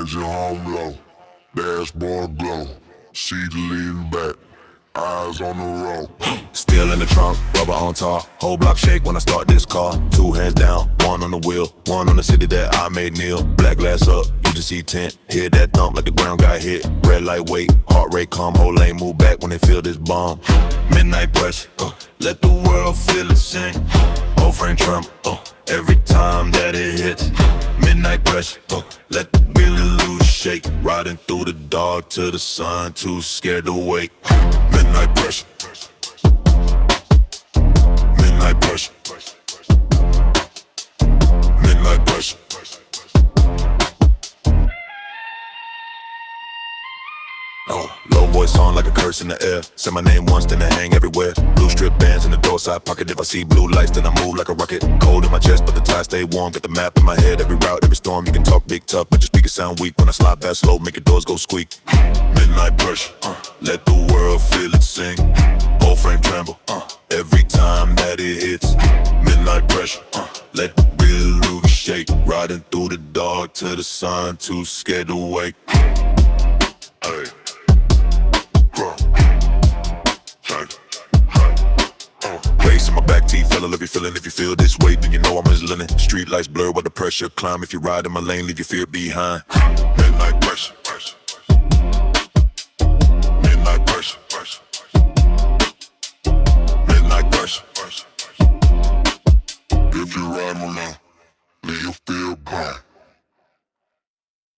Engine home low, dashboard glow. Seat lean back, eyes on the road. Still in the trunk, rubber on top. Whole block shake when I start this car. Two hands down, one on the wheel, one on the city that I made kneel. Black glass up, you just see tent. Hear that thump like the ground got hit. Red light wait, heart rate calm, whole lane move back when they feel this bomb. Midnight pressure, uh, let the world feel it sing. Whole frame tremble, uh, every time that it hits. Midnight pressure, uh, let the Billy shake. Riding through the dark to the sun, too scared to wake. Midnight pressure. Midnight pressure. Midnight pressure. Oh, low voice on like a curse in the air. Say my name once, then I hang everywhere. Blue strip bands side pocket. If I see blue lights, then I move like a rocket. Cold in my chest, but the ties stay warm. Get the map in my head, every route, every storm. You can talk big tough, but your speakers sound weak. When I slide past slow, make your doors go squeak. Midnight pressure, uh, let the world feel it sing. Whole frame tremble, uh, every time that it hits. Midnight pressure, uh, let the real roof shake. Riding through the dark to the sun, too scared to wake. Hey. Place in my back teeth, fella, love you feeling. If you feel this way, then you know I'm his linen. Street lights blur while the pressure climb. If you ride in my lane, leave your fear behind. Midnight pressure. Midnight pressure. Midnight pressure. If you ride me.